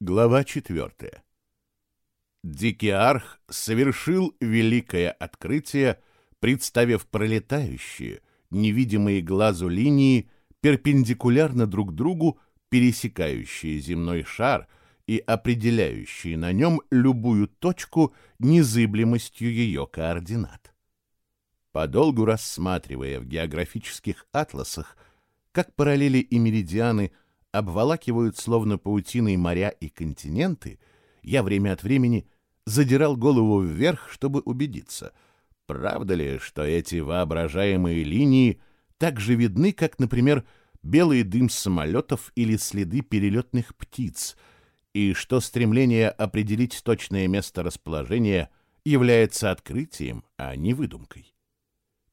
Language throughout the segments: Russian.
Глава 4. Дикий совершил великое открытие, представив пролетающие, невидимые глазу линии, перпендикулярно друг другу, пересекающие земной шар и определяющие на нем любую точку незыблемостью ее координат. Подолгу рассматривая в географических атласах, как параллели и меридианы – обволакивают словно паутиной моря и континенты, я время от времени задирал голову вверх, чтобы убедиться, правда ли, что эти воображаемые линии так же видны, как, например, белый дым самолетов или следы перелетных птиц, и что стремление определить точное место расположения является открытием, а не выдумкой.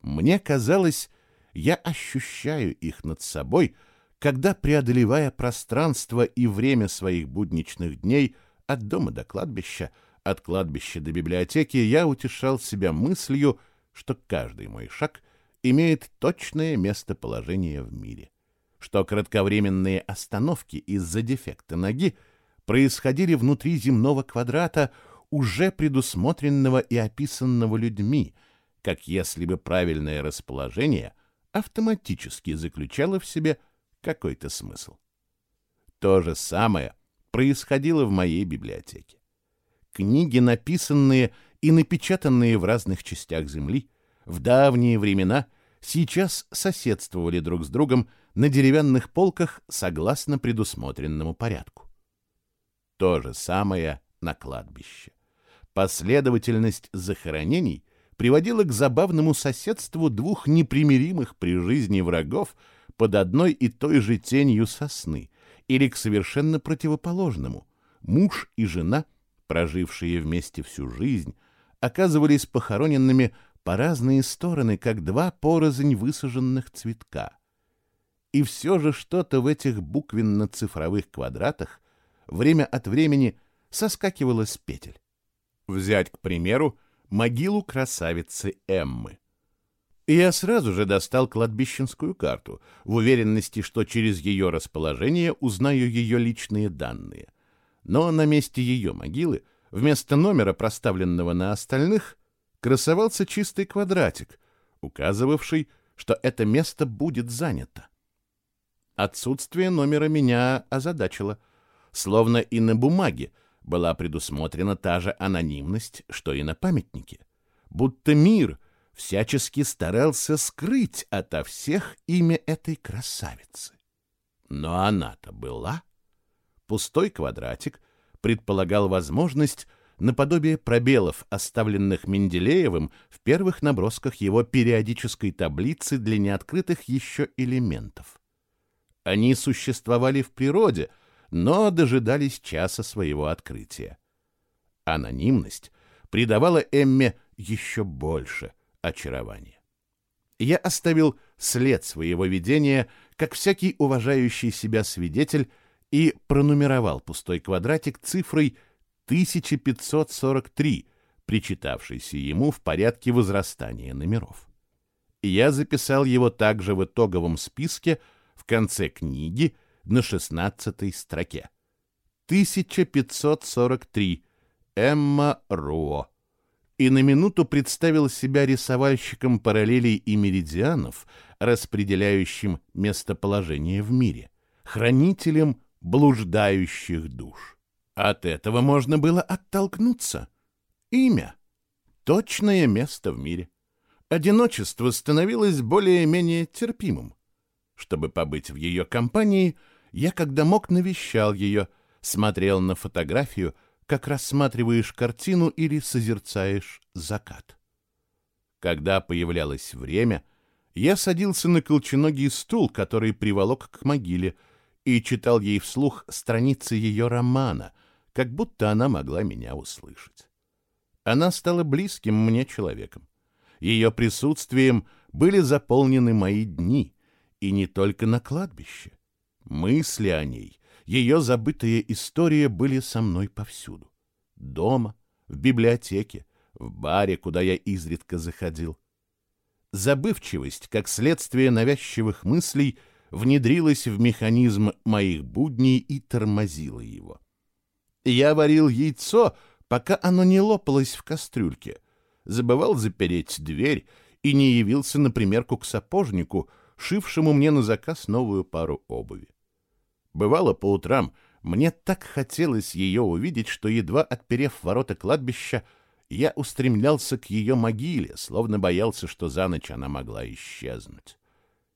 Мне казалось, я ощущаю их над собой — когда, преодолевая пространство и время своих будничных дней от дома до кладбища, от кладбища до библиотеки, я утешал себя мыслью, что каждый мой шаг имеет точное местоположение в мире, что кратковременные остановки из-за дефекта ноги происходили внутри земного квадрата, уже предусмотренного и описанного людьми, как если бы правильное расположение автоматически заключало в себе – какой-то смысл. То же самое происходило в моей библиотеке. Книги, написанные и напечатанные в разных частях Земли, в давние времена сейчас соседствовали друг с другом на деревянных полках согласно предусмотренному порядку. То же самое на кладбище. Последовательность захоронений приводила к забавному соседству двух непримиримых при жизни врагов – под одной и той же тенью сосны, или к совершенно противоположному. Муж и жена, прожившие вместе всю жизнь, оказывались похороненными по разные стороны, как два порознь высаженных цветка. И все же что-то в этих буквенно-цифровых квадратах время от времени соскакивало с петель. Взять, к примеру, могилу красавицы Эммы. Я сразу же достал кладбищенскую карту, в уверенности, что через ее расположение узнаю ее личные данные. Но на месте ее могилы, вместо номера, проставленного на остальных, красовался чистый квадратик, указывавший, что это место будет занято. Отсутствие номера меня озадачило, словно и на бумаге была предусмотрена та же анонимность, что и на памятнике. Будто мир — всячески старался скрыть ото всех имя этой красавицы. Но она-то была. Пустой квадратик предполагал возможность наподобие пробелов, оставленных Менделеевым в первых набросках его периодической таблицы для неоткрытых еще элементов. Они существовали в природе, но дожидались часа своего открытия. Анонимность придавала Эмме еще больше — очарование. Я оставил след своего видения, как всякий уважающий себя свидетель, и пронумеровал пустой квадратик цифрой 1543, причитавшейся ему в порядке возрастания номеров. Я записал его также в итоговом списке в конце книги на 16 строке. 1543. Эмма Руо и на минуту представил себя рисовальщиком параллелей и меридианов, распределяющим местоположение в мире, хранителем блуждающих душ. От этого можно было оттолкнуться. Имя. Точное место в мире. Одиночество становилось более-менее терпимым. Чтобы побыть в ее компании, я, когда мог, навещал ее, смотрел на фотографию — как рассматриваешь картину или созерцаешь закат. Когда появлялось время, я садился на колченогий стул, который приволок к могиле, и читал ей вслух страницы ее романа, как будто она могла меня услышать. Она стала близким мне человеком. Ее присутствием были заполнены мои дни, и не только на кладбище. Мысли о ней ее забытые истории были со мной повсюду. Дома, в библиотеке, в баре, куда я изредка заходил. Забывчивость, как следствие навязчивых мыслей, внедрилась в механизм моих будней и тормозила его. Я варил яйцо, пока оно не лопалось в кастрюльке. Забывал запереть дверь и не явился на примерку к сапожнику, шившему мне на заказ новую пару обуви. Бывало по утрам, мне так хотелось ее увидеть, что, едва отперев ворота кладбища, я устремлялся к ее могиле, словно боялся, что за ночь она могла исчезнуть.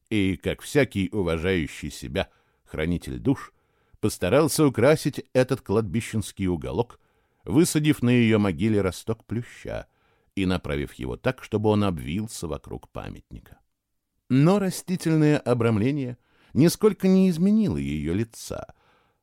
И, как всякий уважающий себя хранитель душ, постарался украсить этот кладбищенский уголок, высадив на ее могиле росток плюща и направив его так, чтобы он обвился вокруг памятника. Но растительное обрамление нисколько не изменило ее лица.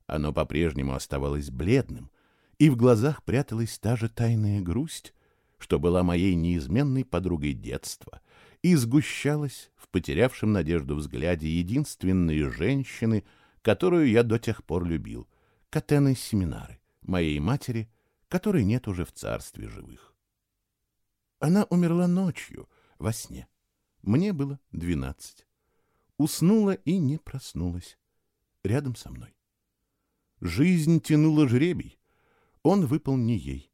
Оно по-прежнему оставалось бледным, и в глазах пряталась та же тайная грусть, что была моей неизменной подругой детства, и сгущалась в потерявшем надежду взгляде единственной женщины, которую я до тех пор любил, Катены Семинары, моей матери, которой нет уже в царстве живых. Она умерла ночью, во сне. Мне было двенадцать. Уснула и не проснулась. Рядом со мной. Жизнь тянула жребий. Он выпал не ей.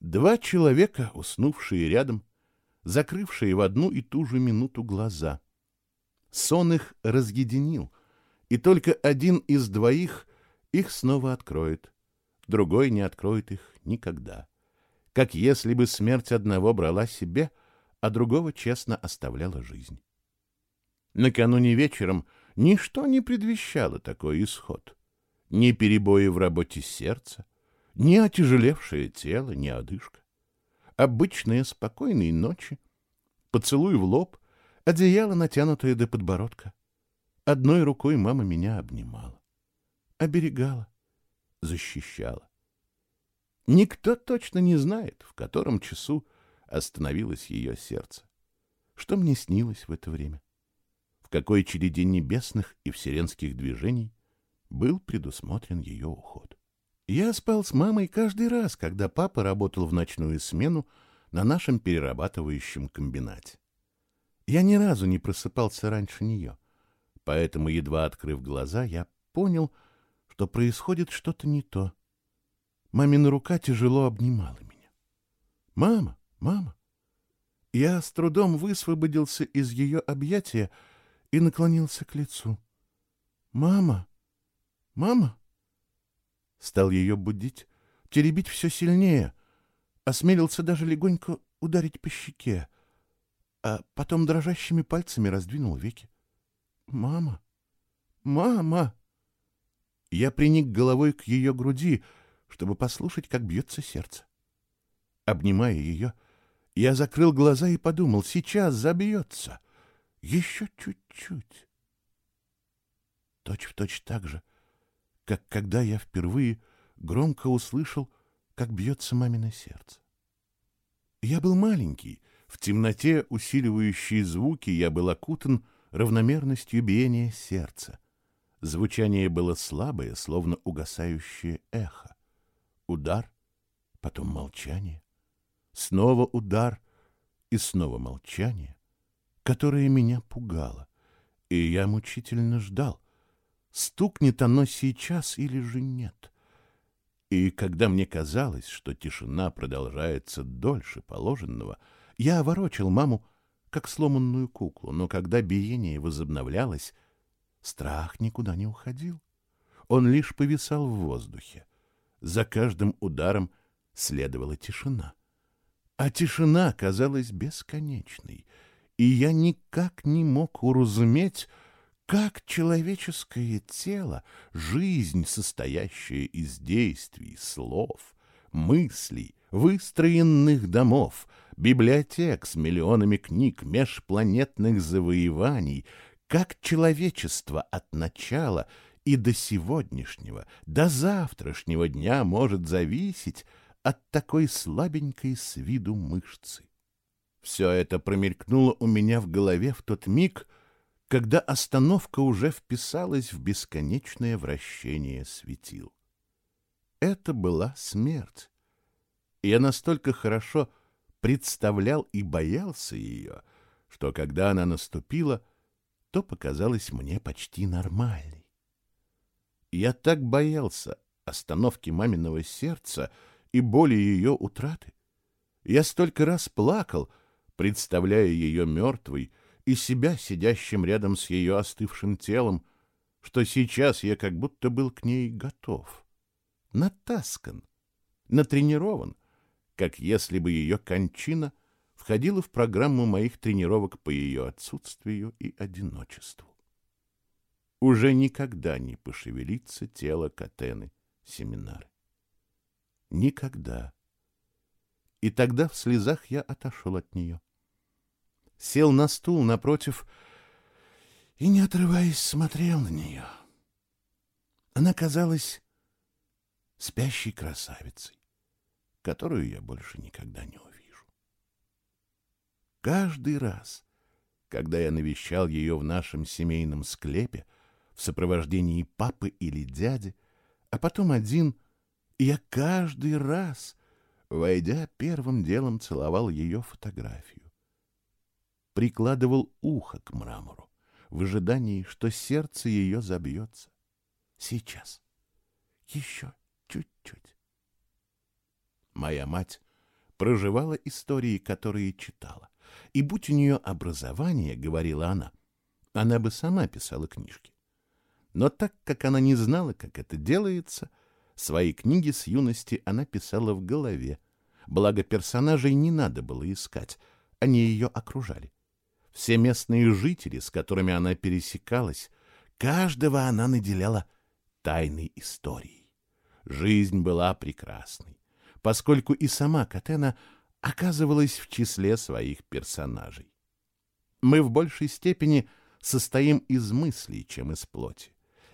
Два человека, уснувшие рядом, закрывшие в одну и ту же минуту глаза. Сон их разъединил — и только один из двоих их снова откроет, другой не откроет их никогда. Как если бы смерть одного брала себе, а другого честно оставляла жизнь. Накануне вечером ничто не предвещало такой исход. Ни перебои в работе сердца, ни отяжелевшее тело, ни одышка. Обычные спокойные ночи, поцелуй в лоб, одеяло, натянутое до подбородка — Одной рукой мама меня обнимала, оберегала, защищала. Никто точно не знает, в котором часу остановилось ее сердце. Что мне снилось в это время? Какой череде небесных и вселенских движений был предусмотрен ее уход? Я спал с мамой каждый раз, когда папа работал в ночную смену на нашем перерабатывающем комбинате. Я ни разу не просыпался раньше нее — поэтому, едва открыв глаза, я понял, что происходит что-то не то. Мамина рука тяжело обнимала меня. «Мама! Мама!» Я с трудом высвободился из ее объятия и наклонился к лицу. «Мама! Мама!» Стал ее будить, теребить все сильнее, осмелился даже легонько ударить по щеке, а потом дрожащими пальцами раздвинул веки. «Мама! Мама!» Я приник головой к ее груди, чтобы послушать, как бьется сердце. Обнимая ее, я закрыл глаза и подумал, сейчас забьется. Еще чуть-чуть. Точь в точь так же, как когда я впервые громко услышал, как бьется мамино сердце. Я был маленький, в темноте усиливающей звуки я был окутан равномерностью биения сердца. Звучание было слабое, словно угасающее эхо. Удар, потом молчание, снова удар и снова молчание, которое меня пугало, и я мучительно ждал, стукнет оно сейчас или же нет. И когда мне казалось, что тишина продолжается дольше положенного, я ворочил маму как сломанную куклу, но когда биение возобновлялось, страх никуда не уходил. Он лишь повисал в воздухе. За каждым ударом следовала тишина. А тишина казалась бесконечной, и я никак не мог уразуметь, как человеческое тело, жизнь, состоящая из действий, слов, мыслей, выстроенных домов, библиотек с миллионами книг, межпланетных завоеваний, как человечество от начала и до сегодняшнего, до завтрашнего дня может зависеть от такой слабенькой с виду мышцы. Все это промелькнуло у меня в голове в тот миг, когда остановка уже вписалась в бесконечное вращение светил. Это была смерть я настолько хорошо представлял и боялся ее, что когда она наступила, то показалась мне почти нормальной. Я так боялся остановки маминого сердца и боли ее утраты. Я столько раз плакал, представляя ее мертвой и себя сидящим рядом с ее остывшим телом, что сейчас я как будто был к ней готов. Натаскан, натренирован, как если бы ее кончина входила в программу моих тренировок по ее отсутствию и одиночеству. Уже никогда не пошевелится тело Катены семинары. Никогда. И тогда в слезах я отошел от нее. Сел на стул напротив и, не отрываясь, смотрел на нее. Она казалась спящей красавицей, которую я больше никогда не увижу. Каждый раз, когда я навещал ее в нашем семейном склепе в сопровождении папы или дяди, а потом один, я каждый раз, войдя, первым делом целовал ее фотографию. Прикладывал ухо к мрамору в ожидании, что сердце ее забьется. Сейчас. Еще чуть-чуть. Моя мать проживала истории, которые читала. И будь у нее образование, говорила она, она бы сама писала книжки. Но так как она не знала, как это делается, свои книги с юности она писала в голове. Благо персонажей не надо было искать, они ее окружали. Все местные жители, с которыми она пересекалась, каждого она наделяла тайной историей. Жизнь была прекрасной, поскольку и сама Катена оказывалась в числе своих персонажей. Мы в большей степени состоим из мыслей, чем из плоти,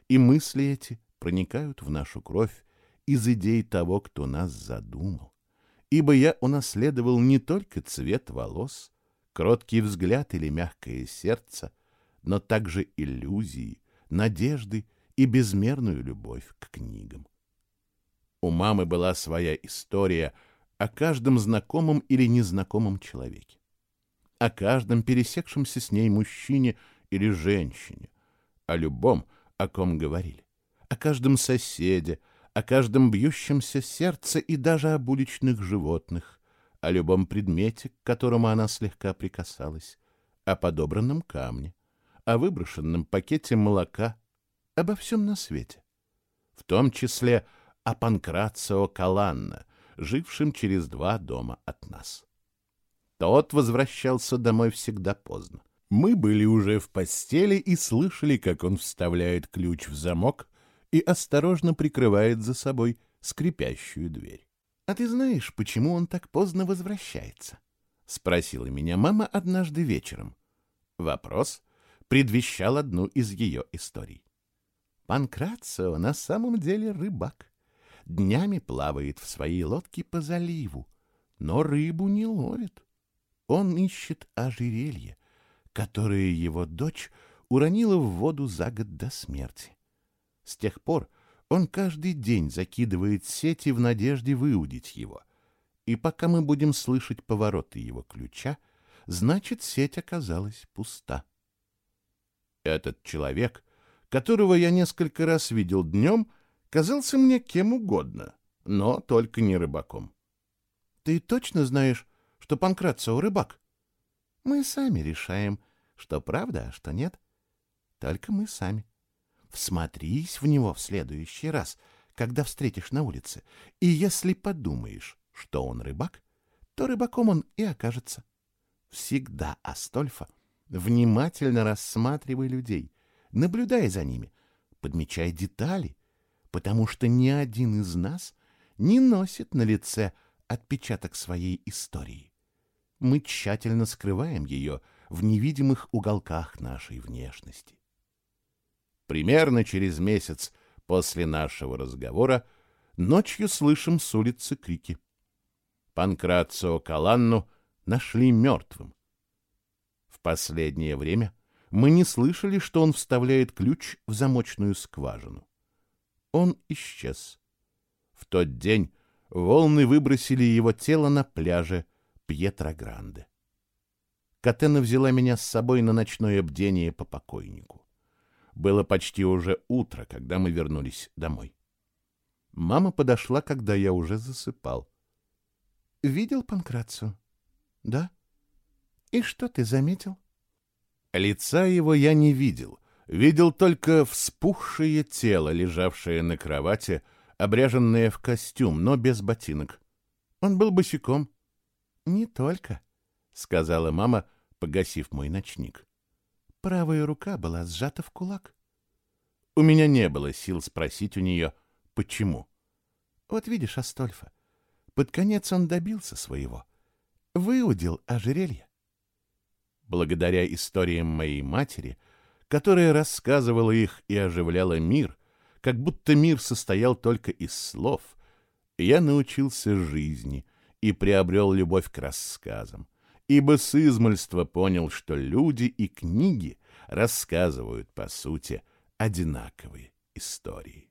и мысли эти проникают в нашу кровь из идей того, кто нас задумал. Ибо я унаследовал не только цвет волос, кроткий взгляд или мягкое сердце, но также иллюзии, надежды и безмерную любовь к книгам. У мамы была своя история о каждом знакомом или незнакомом человеке, о каждом пересекшемся с ней мужчине или женщине, о любом, о ком говорили, о каждом соседе, о каждом бьющемся сердце и даже об уличных животных, о любом предмете, к которому она слегка прикасалась, о подобранном камне, о выброшенном пакете молока, обо всем на свете, в том числе о Панкрацио Каланна, жившем через два дома от нас. Тот возвращался домой всегда поздно. Мы были уже в постели и слышали, как он вставляет ключ в замок и осторожно прикрывает за собой скрипящую дверь. «А ты знаешь, почему он так поздно возвращается?» — спросила меня мама однажды вечером. Вопрос предвещал одну из ее историй. Панкрацио на самом деле рыбак. Днями плавает в своей лодке по заливу, но рыбу не ловит. Он ищет ожерелье, которое его дочь уронила в воду за год до смерти. С тех пор он каждый день закидывает сети в надежде выудить его. И пока мы будем слышать повороты его ключа, значит, сеть оказалась пуста. Этот человек, которого я несколько раз видел днем, казался мне кем угодно, но только не рыбаком. — Ты точно знаешь, что Панкрацио рыбак? — Мы сами решаем, что правда, а что нет. Только мы сами. Всмотрись в него в следующий раз, когда встретишь на улице, и если подумаешь, что он рыбак, то рыбаком он и окажется. Всегда, Астольфа, внимательно рассматривай людей, наблюдай за ними, подмечай детали, потому что ни один из нас не носит на лице отпечаток своей истории. Мы тщательно скрываем ее в невидимых уголках нашей внешности. Примерно через месяц после нашего разговора ночью слышим с улицы крики. Панкрацио Каланну нашли мертвым. В последнее время мы не слышали, что он вставляет ключ в замочную скважину. Он исчез. В тот день волны выбросили его тело на пляже Пьетрогранде. Катена взяла меня с собой на ночное бдение по покойнику. Было почти уже утро, когда мы вернулись домой. Мама подошла, когда я уже засыпал. «Видел Панкрацию?» «Да». «И что ты заметил?» Лица его я не видел. Видел только вспухшее тело, лежавшее на кровати, обряженное в костюм, но без ботинок. Он был босиком. «Не только», — сказала мама, погасив мой ночник. Правая рука была сжата в кулак. У меня не было сил спросить у нее, почему. Вот видишь, Астольфа, под конец он добился своего. Выудил ожерелье. Благодаря историям моей матери, которая рассказывала их и оживляла мир, как будто мир состоял только из слов, я научился жизни и приобрел любовь к рассказам, ибо с измольства понял, что люди и книги рассказывают, по сути, одинаковые истории.